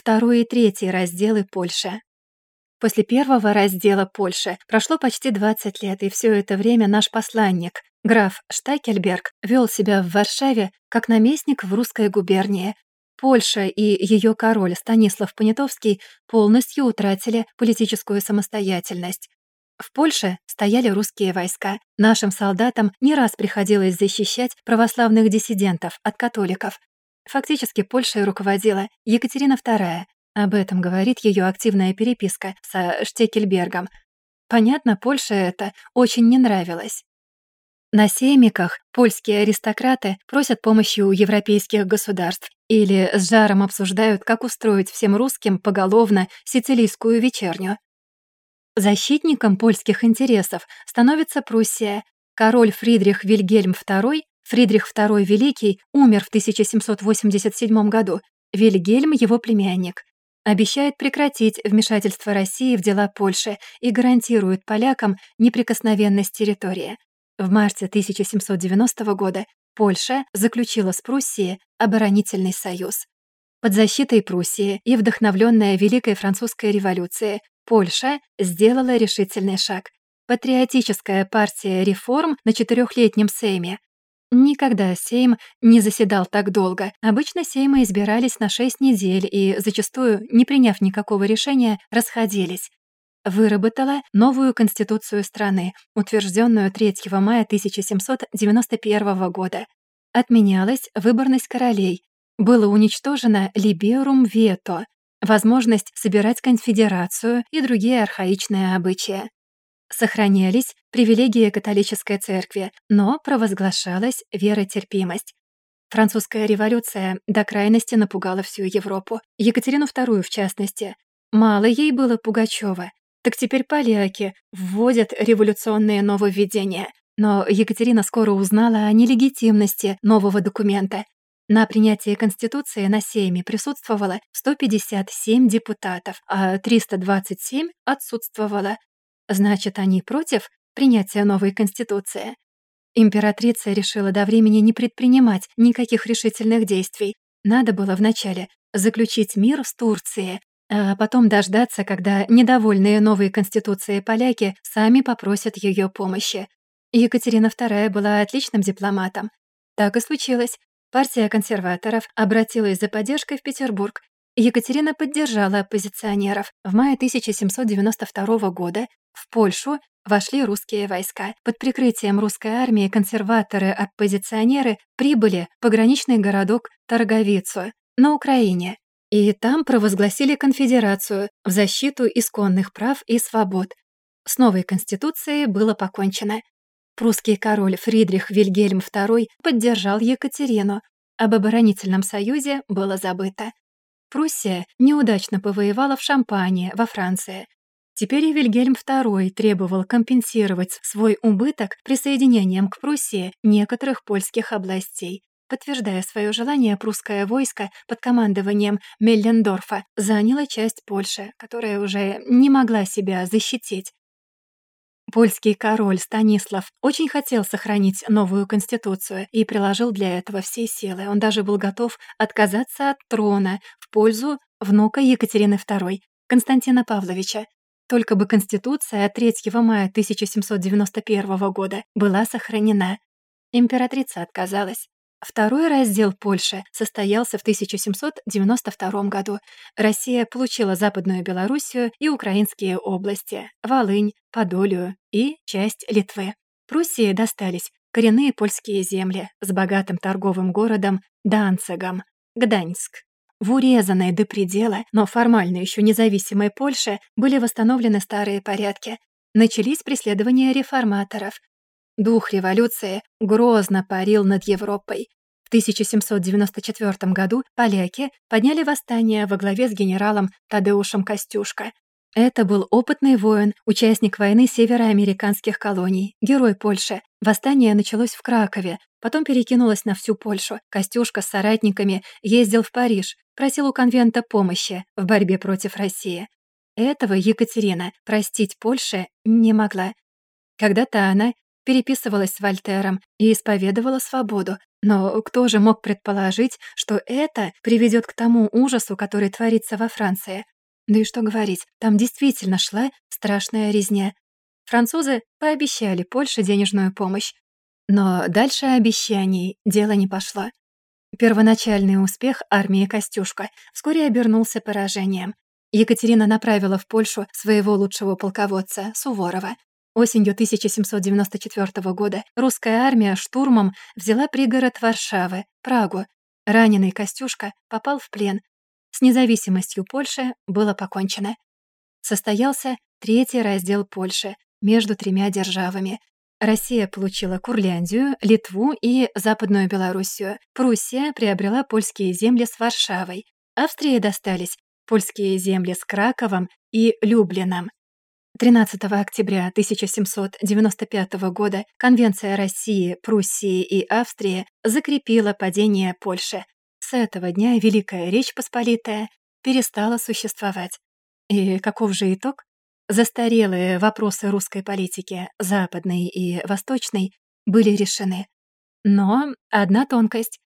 второй и третий разделы Польши. После первого раздела Польши прошло почти 20 лет, и все это время наш посланник, граф Штакельберг, вел себя в Варшаве как наместник в русской губернии. Польша и ее король Станислав Понятовский полностью утратили политическую самостоятельность. В Польше стояли русские войска. Нашим солдатам не раз приходилось защищать православных диссидентов от католиков. Фактически Польшей руководила Екатерина II, об этом говорит ее активная переписка со Штекельбергом. Понятно, Польше это очень не нравилось. На сеймиках польские аристократы просят помощи у европейских государств или с жаром обсуждают, как устроить всем русским поголовно сицилийскую вечерню. Защитником польских интересов становится Пруссия. Король Фридрих Вильгельм II, Фридрих II Великий, умер в 1787 году, Вильгельм — его племянник обещает прекратить вмешательство России в дела Польши и гарантирует полякам неприкосновенность территории. В марте 1790 года Польша заключила с Пруссией оборонительный союз. Под защитой Пруссии и вдохновленная Великой Французской революцией Польша сделала решительный шаг. Патриотическая партия реформ на четырехлетнем Сейме Никогда Сейм не заседал так долго. Обычно Сеймы избирались на шесть недель и, зачастую, не приняв никакого решения, расходились. Выработала новую конституцию страны, утвержденную 3 мая 1791 года. Отменялась выборность королей. Было уничтожено «либерум вето» — возможность собирать конфедерацию и другие архаичные обычаи. Сохранялись привилегии католической церкви, но провозглашалась веротерпимость. Французская революция до крайности напугала всю Европу, Екатерину II в частности. Мало ей было Пугачёва. Так теперь поляки вводят революционные нововведения. Но Екатерина скоро узнала о нелегитимности нового документа. На принятии Конституции на Сейме присутствовало 157 депутатов, а 327 отсутствовало. Значит, они против принятия новой Конституции? Императрица решила до времени не предпринимать никаких решительных действий. Надо было вначале заключить мир с Турцией, а потом дождаться, когда недовольные новой Конституцией поляки сами попросят ее помощи. Екатерина II была отличным дипломатом. Так и случилось. Партия консерваторов обратилась за поддержкой в Петербург. Екатерина поддержала оппозиционеров. В мае 1792 года в Польшу вошли русские войска. Под прикрытием русской армии консерваторы-оппозиционеры прибыли в пограничный городок Торговицу на Украине. И там провозгласили конфедерацию в защиту исконных прав и свобод. С новой конституцией было покончено. Прусский король Фридрих Вильгельм II поддержал Екатерину. Об оборонительном союзе было забыто. Пруссия неудачно повоевала в Шампании, во Франции. Теперь и Вильгельм II требовал компенсировать свой убыток присоединением к Пруссии некоторых польских областей. Подтверждая свое желание, прусское войско под командованием Меллендорфа заняло часть Польши, которая уже не могла себя защитить. Польский король Станислав очень хотел сохранить новую конституцию и приложил для этого все силы. Он даже был готов отказаться от трона в пользу внука Екатерины II, Константина Павловича, только бы Конституция от 3 мая 1791 года была сохранена. Императрица отказалась. Второй раздел Польши состоялся в 1792 году. Россия получила Западную Белоруссию и украинские области, Волынь, Подолию и часть Литвы. Пруссии достались коренные польские земли с богатым торговым городом Данцигом, Гданьск. В урезанной до предела, но формально еще независимой Польше были восстановлены старые порядки. Начались преследования реформаторов. Дух революции грозно парил над Европой. В 1794 году поляки подняли восстание во главе с генералом Тадеушем Костюшко. Это был опытный воин, участник войны североамериканских колоний, герой Польши. Восстание началось в Кракове, потом перекинулось на всю Польшу. Костюшка с соратниками ездил в Париж, просил у конвента помощи в борьбе против России. Этого Екатерина простить Польше не могла. Когда-то она переписывалась с Вольтером и исповедовала свободу. Но кто же мог предположить, что это приведет к тому ужасу, который творится во Франции? Да и что говорить, там действительно шла страшная резня. Французы пообещали Польше денежную помощь. Но дальше обещаний дело не пошло. Первоначальный успех армии Костюшка вскоре обернулся поражением. Екатерина направила в Польшу своего лучшего полководца, Суворова. Осенью 1794 года русская армия штурмом взяла пригород Варшавы, Прагу. Раненый Костюшка попал в плен. С независимостью Польши было покончено. Состоялся третий раздел Польши между тремя державами. Россия получила Курляндию, Литву и Западную Белоруссию. Пруссия приобрела польские земли с Варшавой. Австрии достались польские земли с Краковом и Люблином. 13 октября 1795 года Конвенция России, Пруссии и Австрии закрепила падение Польши. С этого дня Великая Речь Посполитая перестала существовать. И каков же итог? Застарелые вопросы русской политики, западной и восточной, были решены. Но одна тонкость.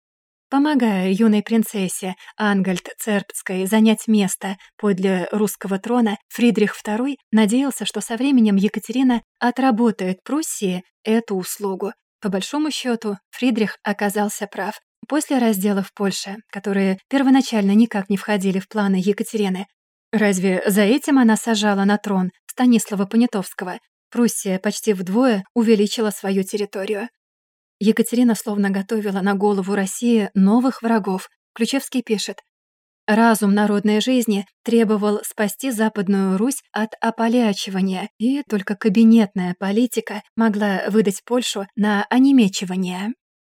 Помогая юной принцессе Ангальд Цербской занять место подле русского трона, Фридрих II надеялся, что со временем Екатерина отработает Пруссии эту услугу. По большому счету, Фридрих оказался прав. После разделов Польши, которые первоначально никак не входили в планы Екатерины, разве за этим она сажала на трон Станислава Понятовского? Пруссия почти вдвое увеличила свою территорию. Екатерина словно готовила на голову России новых врагов. Ключевский пишет. Разум народной жизни требовал спасти Западную Русь от ополячивания, и только кабинетная политика могла выдать Польшу на онемечивание.